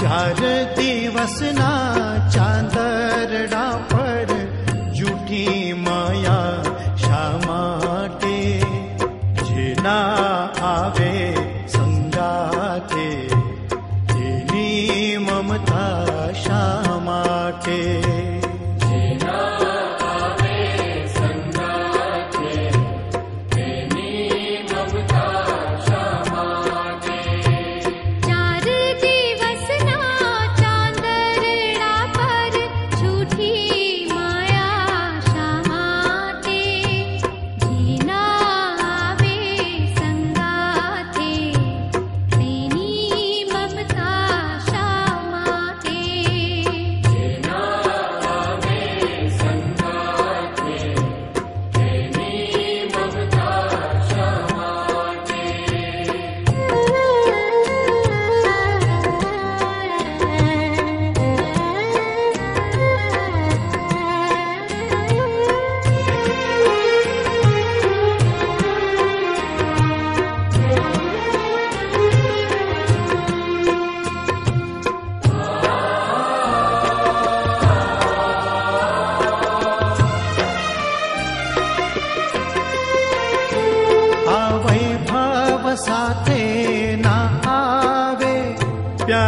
चार दिवस पर जूी माया शामाटे जेना आवे संगाते तेनी ममता शामाटे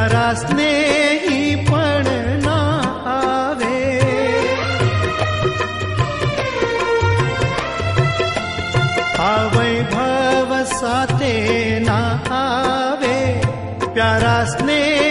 પ્યારા સ્નેહી પણ ના આવે આ વૈભવ સાથે ના આવે પ્યારા સ્નેહી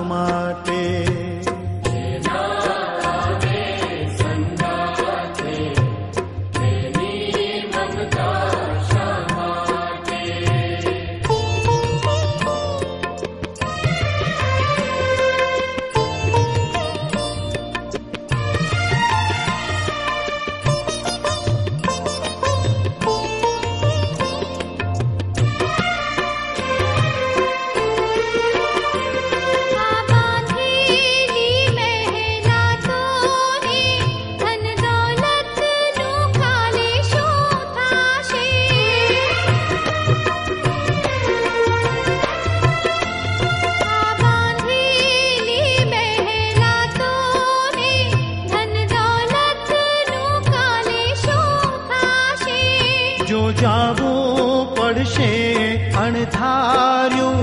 અણધાર્યું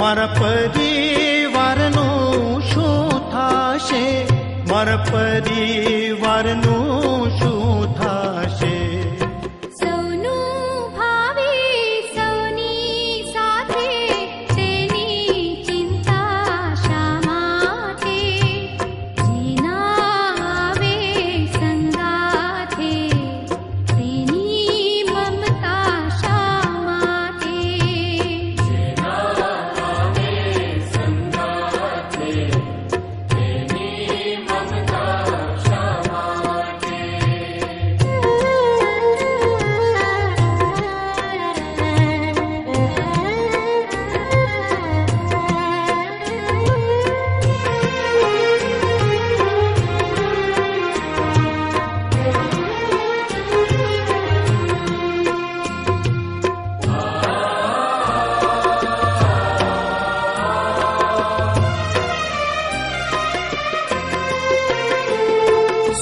મારા પરિવારનું શું થાશે મારા પરિવારનું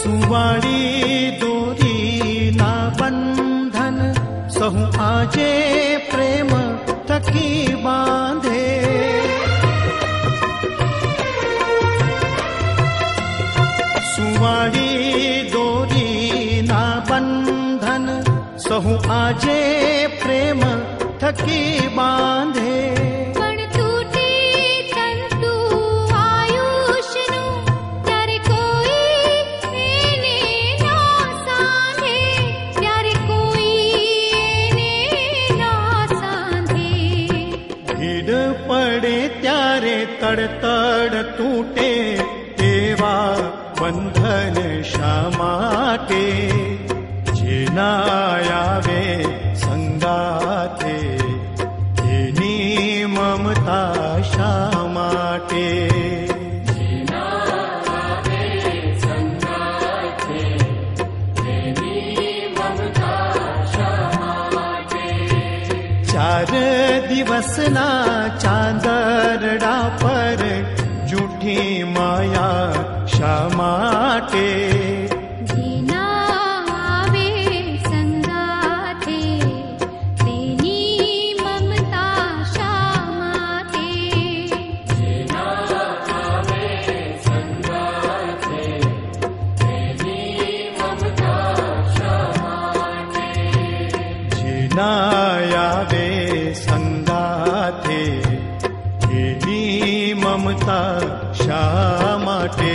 सुवाणी दूरी ना बंधन सहु आजे प्रेम तकी बांधे। सुवाणी दूरी ना बंधन सहु आजे प्रेम थकी बांधे। પડે ત્યારે તડતડ તૂટે તેવા બંધન શા માટે જેના चार दिवसना दिवस पर झूठी माया क्षमाटे એની મમતા શા માટે